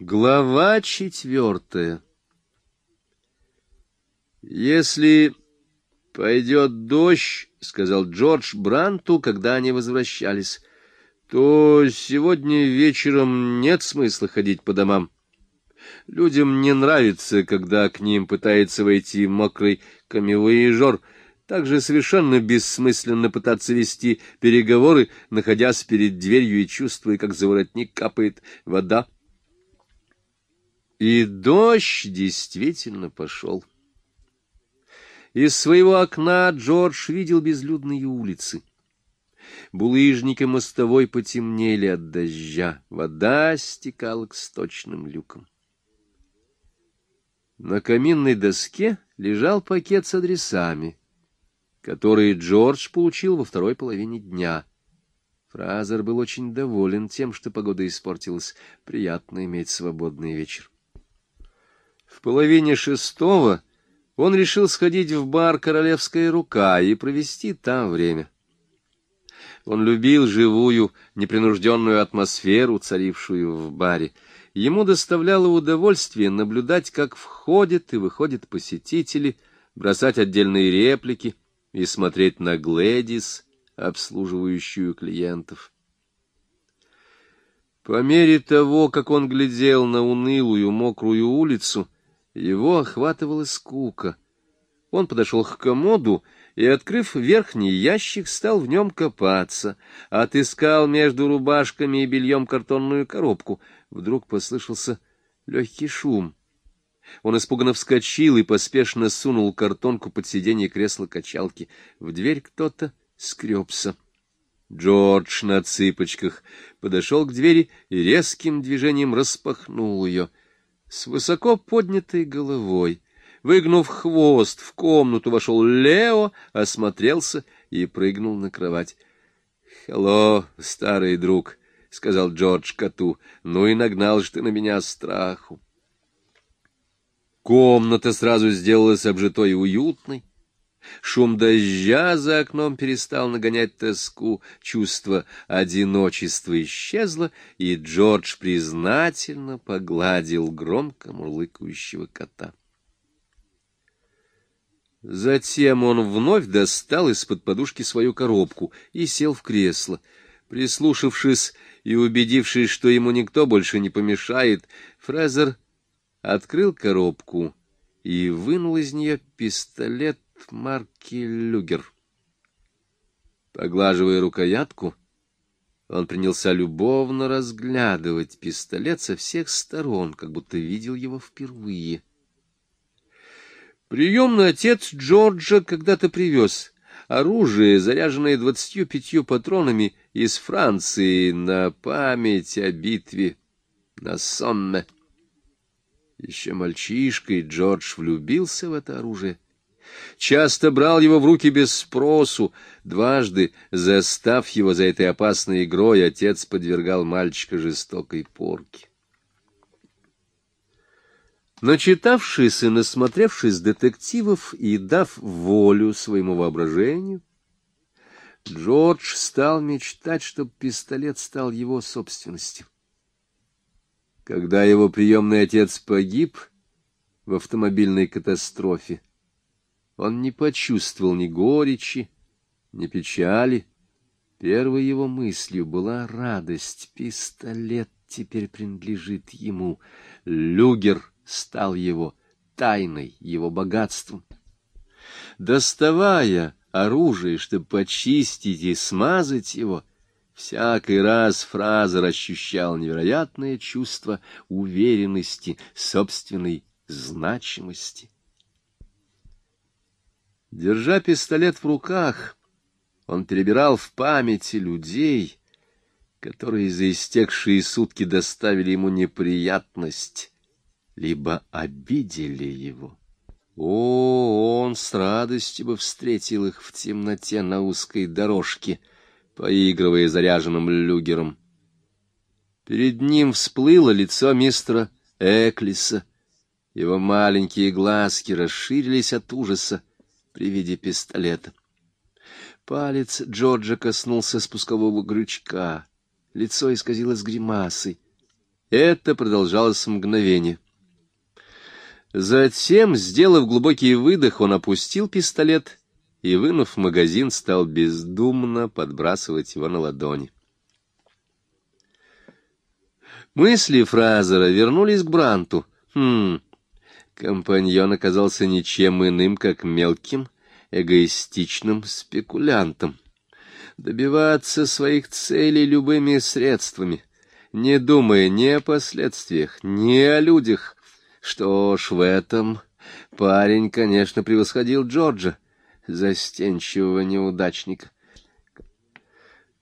Глава четвертая «Если пойдет дождь, — сказал Джордж Бранту, когда они возвращались, — то сегодня вечером нет смысла ходить по домам. Людям не нравится, когда к ним пытается войти мокрый камевоежор. Также совершенно бессмысленно пытаться вести переговоры, находясь перед дверью и чувствуя, как за воротник капает вода. И дождь действительно пошел. Из своего окна Джордж видел безлюдные улицы. Булыжники мостовой потемнели от дождя, вода стекала к сточным люкам. На каминной доске лежал пакет с адресами, которые Джордж получил во второй половине дня. Фразер был очень доволен тем, что погода испортилась. Приятно иметь свободный вечер. В половине шестого он решил сходить в бар «Королевская рука» и провести там время. Он любил живую, непринужденную атмосферу, царившую в баре. Ему доставляло удовольствие наблюдать, как входят и выходят посетители, бросать отдельные реплики и смотреть на Глэдис, обслуживающую клиентов. По мере того, как он глядел на унылую мокрую улицу, его охватывала скука. Он подошел к комоду и, открыв верхний ящик, стал в нем копаться, отыскал между рубашками и бельем картонную коробку. Вдруг послышался легкий шум. Он испуганно вскочил и поспешно сунул картонку под сиденье кресла-качалки. В дверь кто-то скребся. Джордж на цыпочках подошел к двери и резким движением распахнул ее — с высоко поднятой головой, выгнув хвост, в комнату вошел Лео, осмотрелся и прыгнул на кровать. — Хелло, старый друг, — сказал Джордж коту, — ну и нагнал же ты на меня страху. Комната сразу сделалась обжитой и уютной. Шум дождя за окном перестал нагонять тоску, чувство одиночества исчезло, и Джордж признательно погладил громко мурлыкающего кота. Затем он вновь достал из-под подушки свою коробку и сел в кресло. Прислушавшись и убедившись, что ему никто больше не помешает, Фрезер открыл коробку и вынул из нее пистолет марки Люгер. Поглаживая рукоятку, он принялся любовно разглядывать пистолет со всех сторон, как будто видел его впервые. Приемный отец Джорджа когда-то привез оружие, заряженное двадцатью пятью патронами из Франции на память о битве на Сонме. Еще мальчишкой Джордж влюбился в это оружие часто брал его в руки без спросу. Дважды, застав его за этой опасной игрой, отец подвергал мальчика жестокой порке. Начитавшись и насмотревшись детективов и дав волю своему воображению, Джордж стал мечтать, чтобы пистолет стал его собственностью. Когда его приемный отец погиб в автомобильной катастрофе, он не почувствовал ни горечи, ни печали. Первой его мыслью была радость. Пистолет теперь принадлежит ему. Люгер стал его тайной, его богатством. Доставая оружие, чтобы почистить и смазать его, всякий раз Фразер ощущал невероятное чувство уверенности, собственной значимости. Держа пистолет в руках, он перебирал в памяти людей, которые за истекшие сутки доставили ему неприятность, либо обидели его. О, он с радостью бы встретил их в темноте на узкой дорожке, поигрывая заряженным люгером. Перед ним всплыло лицо мистера Эклиса. Его маленькие глазки расширились от ужаса при виде пистолета. Палец Джорджа коснулся спускового крючка. Лицо исказилось гримасой. Это продолжалось мгновение. Затем, сделав глубокий выдох, он опустил пистолет и, вынув магазин, стал бездумно подбрасывать его на ладони. Мысли Фразера вернулись к Бранту. Хм, компаньон оказался ничем иным, как мелким, эгоистичным спекулянтом. Добиваться своих целей любыми средствами, не думая ни о последствиях, ни о людях. Что ж, в этом парень, конечно, превосходил Джорджа, застенчивого неудачника.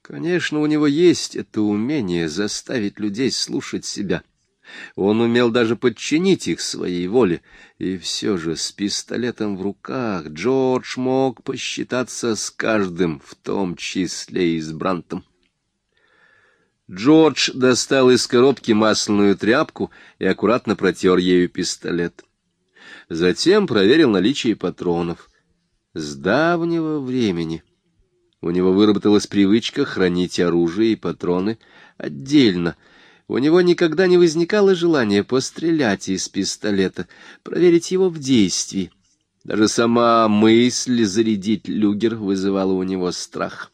Конечно, у него есть это умение заставить людей слушать себя. Он умел даже подчинить их своей воле, и все же с пистолетом в руках Джордж мог посчитаться с каждым, в том числе и с Брантом. Джордж достал из коробки масляную тряпку и аккуратно протер ею пистолет. Затем проверил наличие патронов. С давнего времени у него выработалась привычка хранить оружие и патроны отдельно. У него никогда не возникало желания пострелять из пистолета, проверить его в действии. Даже сама мысль зарядить люгер вызывала у него страх.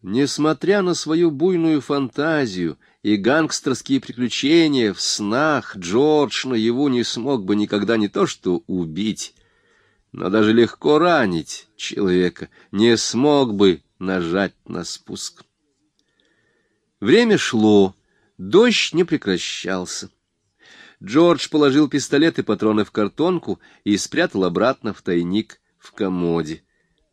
Несмотря на свою буйную фантазию и гангстерские приключения в снах, Джордж наяву не смог бы никогда не то что убить, но даже легко ранить человека, не смог бы нажать на спуск. Время шло, дождь не прекращался. Джордж положил пистолет и патроны в картонку и спрятал обратно в тайник в комоде.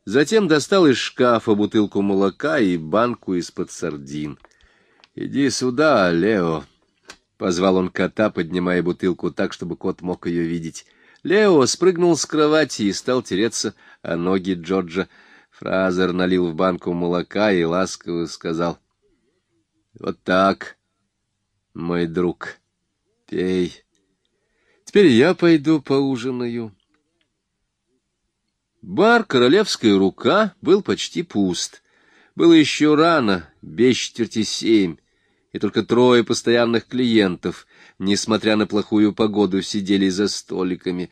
Затем достал из шкафа бутылку молока и банку из-под сардин. — Иди сюда, Лео, — позвал он кота, поднимая бутылку так, чтобы кот мог ее видеть. Лео спрыгнул с кровати и стал тереться о ноги Джорджа. Фразер налил в банку молока и ласково сказал. — Вот так, мой друг, пей. Теперь я пойду поужинаю. Бар «Королевская рука» был почти пуст. Было еще рано, без четверти семь, и только трое постоянных клиентов, несмотря на плохую погоду, сидели за столиками.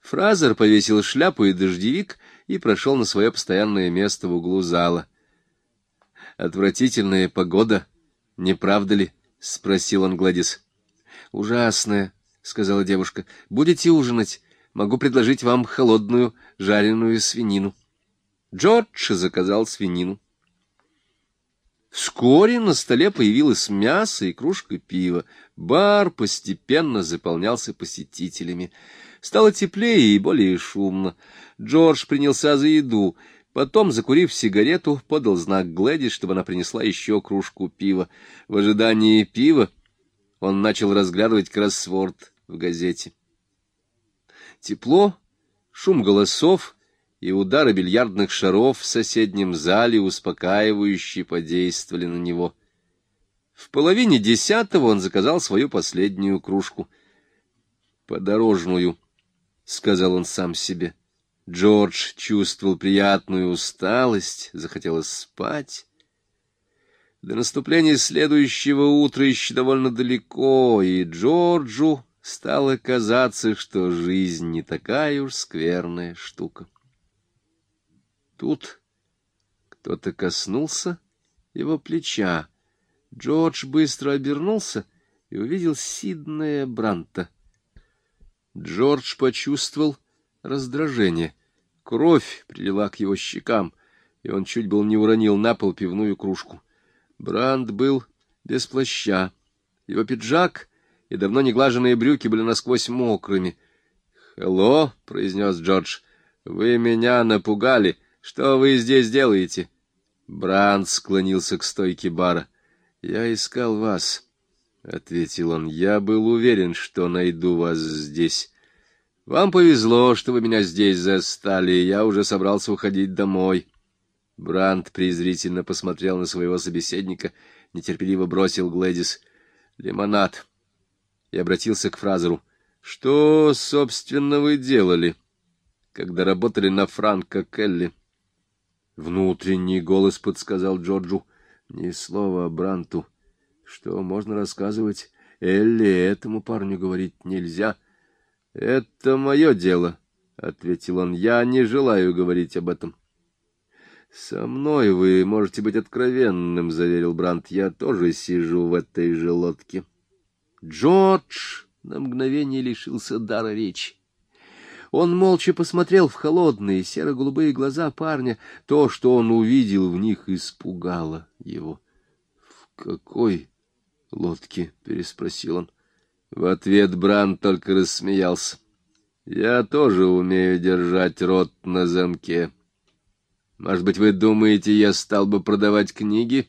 Фразер повесил шляпу и дождевик и прошел на свое постоянное место в углу зала. «Отвратительная погода, не правда ли?» — спросил он Гладис. «Ужасная», — сказала девушка. «Будете ужинать? Могу предложить вам холодную жареную свинину». Джордж заказал свинину. Вскоре на столе появилось мясо и кружка пива. Бар постепенно заполнялся посетителями. Стало теплее и более шумно. Джордж принялся за еду. Потом, закурив сигарету, подал знак Глэдис, чтобы она принесла еще кружку пива. В ожидании пива он начал разглядывать кроссворд в газете. Тепло, шум голосов — и удары бильярдных шаров в соседнем зале успокаивающе подействовали на него. В половине десятого он заказал свою последнюю кружку. «Подорожную», — сказал он сам себе. Джордж чувствовал приятную усталость, захотелось спать. До наступления следующего утра еще довольно далеко, и Джорджу стало казаться, что жизнь не такая уж скверная штука. Тут кто-то коснулся его плеча. Джордж быстро обернулся и увидел Сиднея Бранта. Джордж почувствовал раздражение. Кровь прилила к его щекам, и он чуть был не уронил на пол пивную кружку. Бранд был без плаща. Его пиджак и давно неглаженные брюки были насквозь мокрыми. «Хелло», — произнес Джордж, — «вы меня напугали». Что вы здесь делаете? Бранд склонился к стойке бара. Я искал вас, ответил он. Я был уверен, что найду вас здесь. Вам повезло, что вы меня здесь застали. Я уже собрался уходить домой. Бранд презрительно посмотрел на своего собеседника, нетерпеливо бросил Глэдис лимонад и обратился к Фразеру. Что, собственно, вы делали, когда работали на Франко Келли? Внутренний голос подсказал Джорджу. Ни слова Бранту. Что можно рассказывать? Элли этому парню говорить нельзя. — Это мое дело, — ответил он. — Я не желаю говорить об этом. — Со мной вы можете быть откровенным, — заверил Брандт. — Я тоже сижу в этой же лодке. Джордж на мгновение лишился дара речи. Он молча посмотрел в холодные серо-голубые глаза парня. То, что он увидел в них, испугало его. — В какой лодке? — переспросил он. В ответ Бран только рассмеялся. — Я тоже умею держать рот на замке. Может быть, вы думаете, я стал бы продавать книги,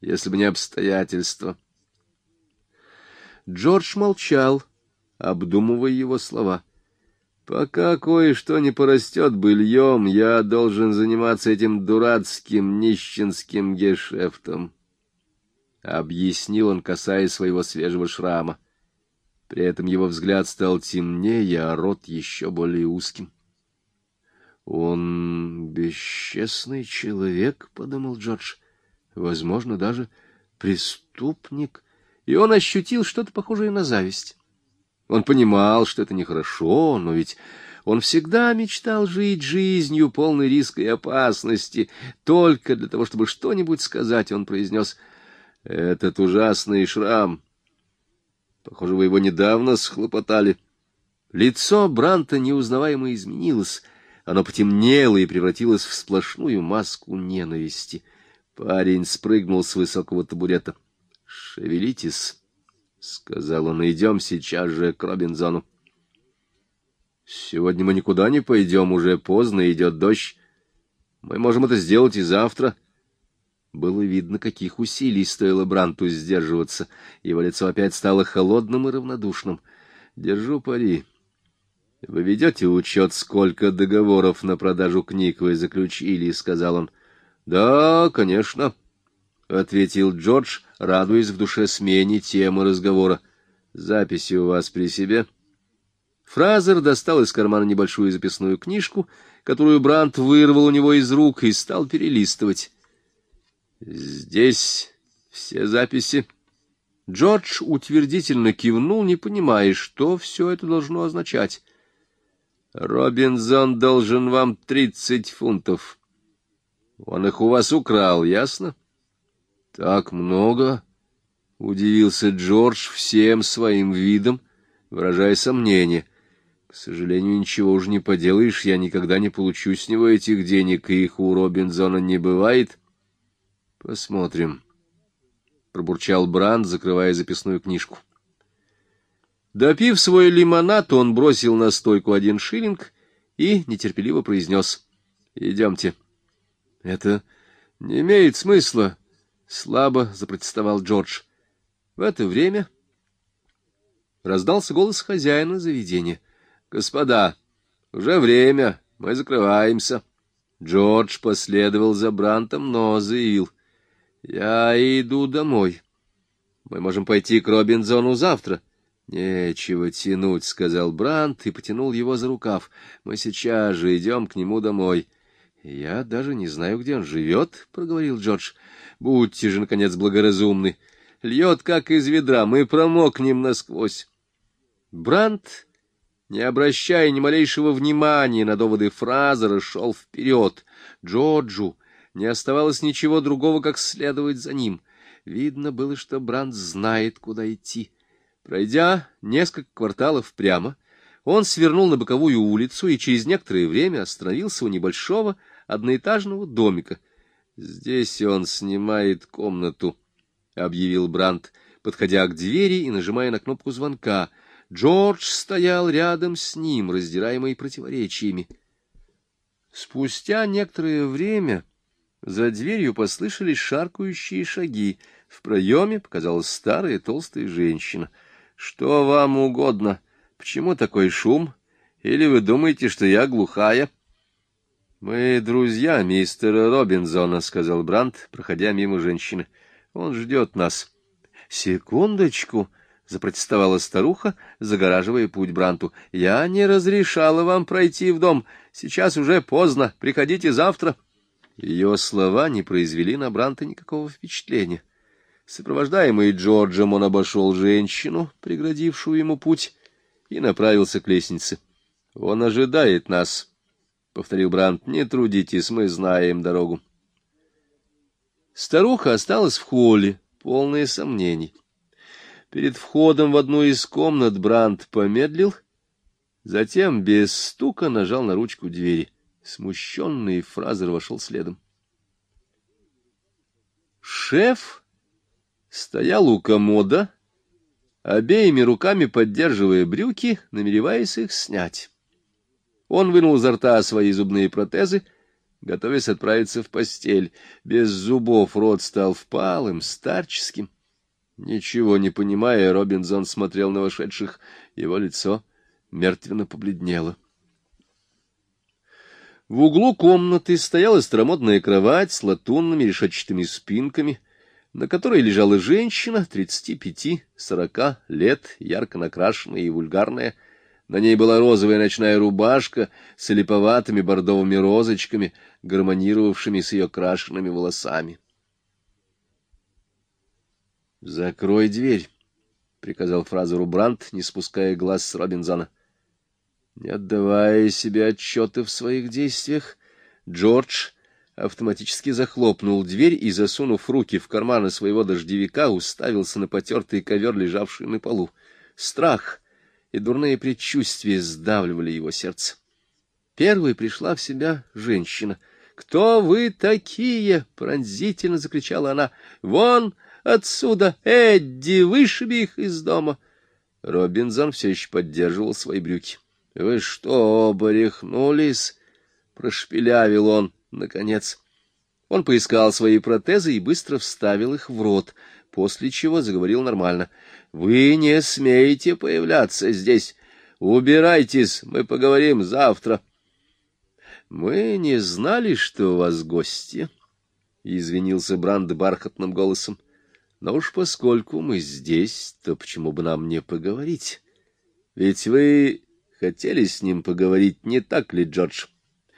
если бы не обстоятельства? Джордж молчал, обдумывая его слова. — Пока кое-что не порастет быльем, я должен заниматься этим дурацким нищенским гешефтом. Объяснил он, касаясь своего свежего шрама. При этом его взгляд стал темнее, а рот еще более узким. «Он бесчестный человек», — подумал Джордж, — «возможно, даже преступник». И он ощутил что-то похожее на зависть. Он понимал, что это нехорошо, но ведь он всегда мечтал жить жизнью, полной риска и опасности. Только для того, чтобы что-нибудь сказать, он произнес «Этот ужасный шрам». Похоже, вы его недавно схлопотали. Лицо Бранта неузнаваемо изменилось. Оно потемнело и превратилось в сплошную маску ненависти. Парень спрыгнул с высокого табурета. «Шевелитесь!» — сказал он, — идем сейчас же к Робинзону. — Сегодня мы никуда не пойдем, уже поздно, идет дождь. Мы можем это сделать и завтра. Было видно, каких усилий стоило Бранту сдерживаться. Его лицо опять стало холодным и равнодушным. — Держу пари. Вы ведете учет, сколько договоров на продажу книг вы заключили, — сказал он. — Да, конечно. —— ответил Джордж, радуясь в душе смене темы разговора. — Записи у вас при себе? Фразер достал из кармана небольшую записную книжку, которую Брант вырвал у него из рук и стал перелистывать. — Здесь все записи. Джордж утвердительно кивнул, не понимая, что все это должно означать. — Робинзон должен вам тридцать фунтов. Он их у вас украл, ясно? — так много? — удивился Джордж всем своим видом, выражая сомнение. К сожалению, ничего уже не поделаешь, я никогда не получу с него этих денег, и их у Робинзона не бывает. — Посмотрим, — пробурчал Бранд, закрывая записную книжку. Допив свой лимонад, он бросил на стойку один шиллинг и нетерпеливо произнес. — Идемте. — Это не имеет смысла, — слабо запротестовал Джордж. В это время раздался голос хозяина заведения. — Господа, уже время, мы закрываемся. Джордж последовал за Брантом, но заявил. — Я иду домой. Мы можем пойти к Робинзону завтра. — Нечего тянуть, — сказал Брант и потянул его за рукав. — Мы сейчас же идем к нему домой. — Я даже не знаю, где он живет, — проговорил Джордж. Будьте же, наконец, благоразумны. Льет, как из ведра, мы промокнем насквозь. Брандт, не обращая ни малейшего внимания на доводы Фразера, шел вперед. Джорджу не оставалось ничего другого, как следовать за ним. Видно было, что Брандт знает, куда идти. Пройдя несколько кварталов прямо, он свернул на боковую улицу и через некоторое время остановился у небольшого одноэтажного домика — Здесь он снимает комнату, — объявил Брандт, подходя к двери и нажимая на кнопку звонка. Джордж стоял рядом с ним, раздираемый противоречиями. Спустя некоторое время за дверью послышались шаркающие шаги. В проеме показалась старая толстая женщина. — Что вам угодно? Почему такой шум? Или вы думаете, что я глухая? —— Мы друзья мистера Робинзона, — сказал Брандт, проходя мимо женщины. — Он ждет нас. — Секундочку, — запротестовала старуха, загораживая путь Бранту. — Я не разрешала вам пройти в дом. Сейчас уже поздно. Приходите завтра. Ее слова не произвели на Бранта никакого впечатления. Сопровождаемый Джорджем, он обошел женщину, преградившую ему путь, и направился к лестнице. — Он ожидает нас, — повторил Брандт. — Не трудитесь, мы знаем дорогу. Старуха осталась в холле, полная сомнений. Перед входом в одну из комнат Брандт помедлил, затем без стука нажал на ручку двери. Смущенный Фразер вошел следом. Шеф стоял у комода, обеими руками поддерживая брюки, намереваясь их снять. Он вынул изо рта свои зубные протезы, готовясь отправиться в постель. Без зубов рот стал впалым, старческим. Ничего не понимая, Робинзон смотрел на вошедших. Его лицо мертвенно побледнело. В углу комнаты стояла старомодная кровать с латунными решетчатыми спинками, на которой лежала женщина тридцати пяти-сорока лет, ярко накрашенная и вульгарная. На ней была розовая ночная рубашка с липоватыми бордовыми розочками, гармонировавшими с ее крашенными волосами. — Закрой дверь, — приказал Фразеру Брандт, не спуская глаз с Робинзона. Не отдавая себе отчета в своих действиях, Джордж автоматически захлопнул дверь и, засунув руки в карманы своего дождевика, уставился на потертый ковер, лежавший на полу. Страх и дурные предчувствия сдавливали его сердце. Первой пришла в себя женщина. «Кто вы такие?» — пронзительно закричала она. «Вон отсюда! Эдди, вышиби их из дома!» Робинзон все еще поддерживал свои брюки. — Вы что, оба рехнулись? — прошпилявил он, наконец. Он поискал свои протезы и быстро вставил их в рот, после чего заговорил нормально. — Вы не смеете появляться здесь. Убирайтесь, мы поговорим завтра. — Мы не знали, что у вас гости, — извинился Бранд бархатным голосом. — Но уж поскольку мы здесь, то почему бы нам не поговорить? Ведь вы хотели с ним поговорить, не так ли, Джордж?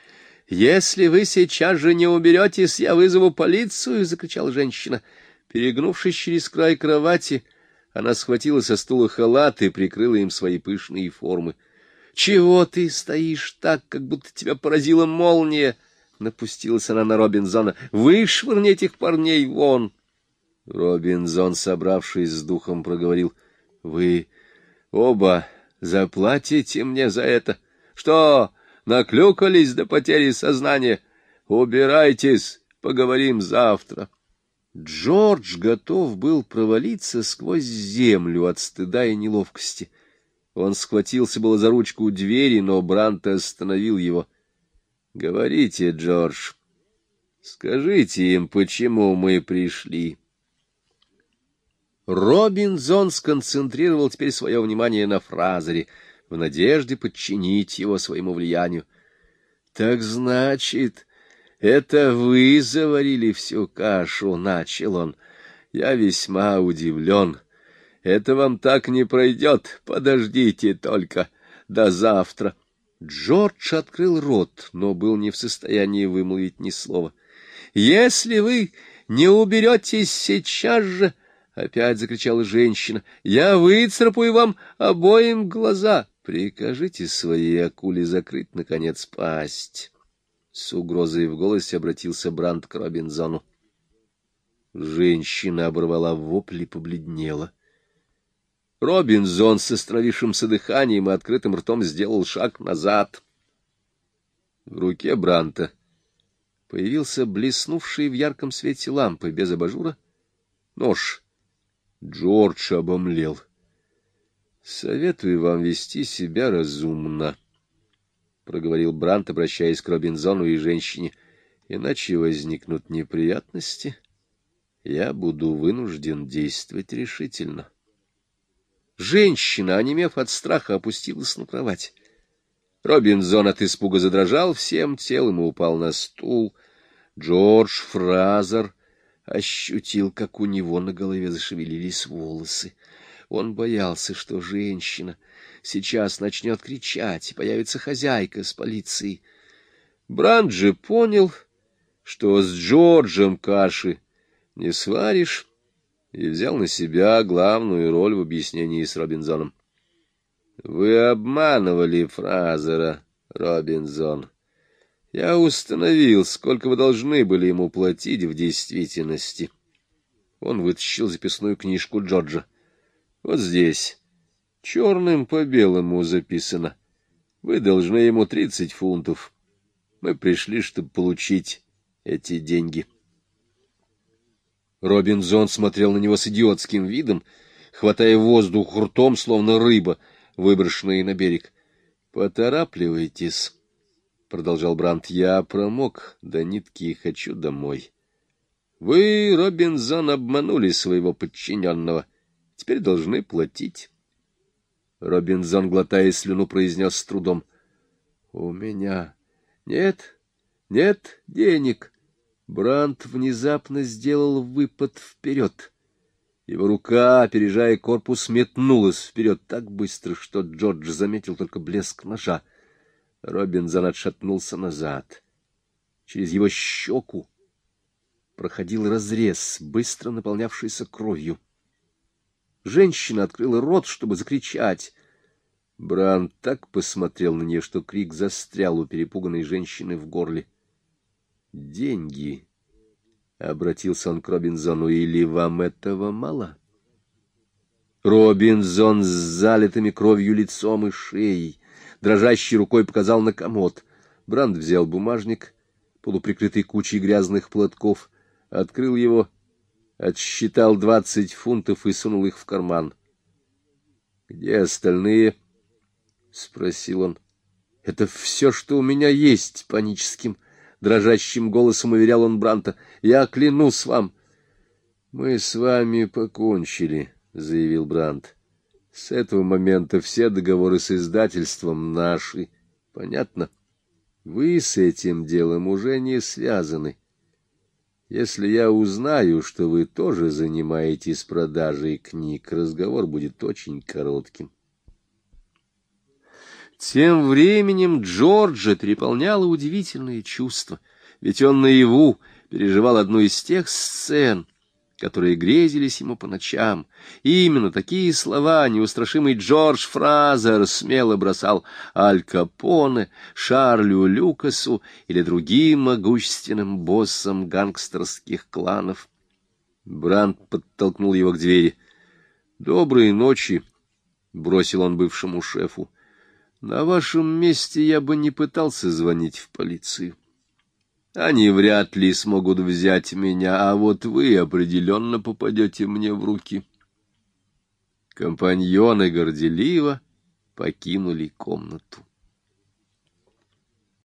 — Если вы сейчас же не уберетесь, я вызову полицию! — закричала женщина. Перегнувшись через край кровати, она схватила со стула халат и прикрыла им свои пышные формы. — Чего ты стоишь так, как будто тебя поразила молния? — напустилась она на Робинзона. — Вышвырни этих парней вон! Робинзон, собравшись с духом, проговорил. — Вы оба Заплатите мне за это. Что, наклюкались до потери сознания? Убирайтесь, поговорим завтра. Джордж готов был провалиться сквозь землю от стыда и неловкости. Он схватился было за ручку двери, но Брант остановил его. — Говорите, Джордж, скажите им, почему мы пришли. Робинзон сконцентрировал теперь свое внимание на Фразере, в надежде подчинить его своему влиянию. — Так значит, это вы заварили всю кашу, — начал он. — Я весьма удивлен. Это вам так не пройдет. Подождите только до завтра. Джордж открыл рот, но был не в состоянии вымолвить ни слова. — Если вы не уберетесь сейчас же, — опять закричала женщина. — Я выцарапаю вам обоим глаза. Прикажите своей акуле закрыть, наконец, пасть. С угрозой в голосе обратился Бранд к Робинзону. Женщина оборвала вопли и побледнела. Робинзон с остановившимся дыханием и открытым ртом сделал шаг назад. В руке Бранта появился блеснувший в ярком свете лампы без абажура нож Джордж обомлел. — Советую вам вести себя разумно, — проговорил Брант, обращаясь к Робинзону и женщине, — иначе возникнут неприятности. Я буду вынужден действовать решительно. Женщина, онемев от страха, опустилась на кровать. Робинзон от испуга задрожал всем телом и упал на стул. Джордж Фразер ощутил, как у него на голове зашевелились волосы. Он боялся, что женщина сейчас начнет кричать, и появится хозяйка с полицией. Бранджи понял, что с Джорджем каши не сваришь, и взял на себя главную роль в объяснении с Робинзоном. Вы обманывали Фразера, Робинзон. Я установил, сколько вы должны были ему платить в действительности. Он вытащил записную книжку Джорджа. Вот здесь, черным по белому записано. Вы должны ему тридцать фунтов. Мы пришли, чтобы получить эти деньги. Робинзон смотрел на него с идиотским видом, хватая воздух ртом, словно рыба, выброшенная на берег. — Поторапливайтесь, — продолжал Брант. — Я промок до нитки и хочу домой. Вы, Робинзон, обманули своего подчиненного. Теперь должны платить. Робинзон, глотая слюну, произнес с трудом. — У меня нет, нет денег. Брант внезапно сделал выпад вперед. Его рука, опережая корпус, метнулась вперед так быстро, что Джордж заметил только блеск ножа. Робинзон отшатнулся назад. Через его щеку проходил разрез, быстро наполнявшийся кровью. Женщина открыла рот, чтобы закричать. Бран так посмотрел на нее, что крик застрял у перепуганной женщины в горле. «Деньги!» — обратился он к Робинзону. «Или вам этого мало?» Робинзон с залитыми кровью лицом и шеей, дрожащей рукой показал на комод. Бранд взял бумажник, полуприкрытый кучей грязных платков, открыл его, отсчитал двадцать фунтов и сунул их в карман. — Где остальные? —— спросил он. — Это все, что у меня есть, — паническим, дрожащим голосом уверял он Бранта. — Я клянусь вам. — Мы с вами покончили, — заявил Брант. — С этого момента все договоры с издательством наши. Понятно? Вы с этим делом уже не связаны. Если я узнаю, что вы тоже занимаетесь продажей книг, разговор будет очень коротким. — тем временем Джорджа переполняло удивительное чувство, ведь он наяву переживал одну из тех сцен, которые грезились ему по ночам. И именно такие слова неустрашимый Джордж Фразер смело бросал Аль Капоне, Шарлю Люкасу или другим могущественным боссам гангстерских кланов. Бранд подтолкнул его к двери. «Доброй ночи», — бросил он бывшему шефу. На вашем месте я бы не пытался звонить в полицию. Они вряд ли смогут взять меня, а вот вы определенно попадете мне в руки. Компаньоны горделиво покинули комнату.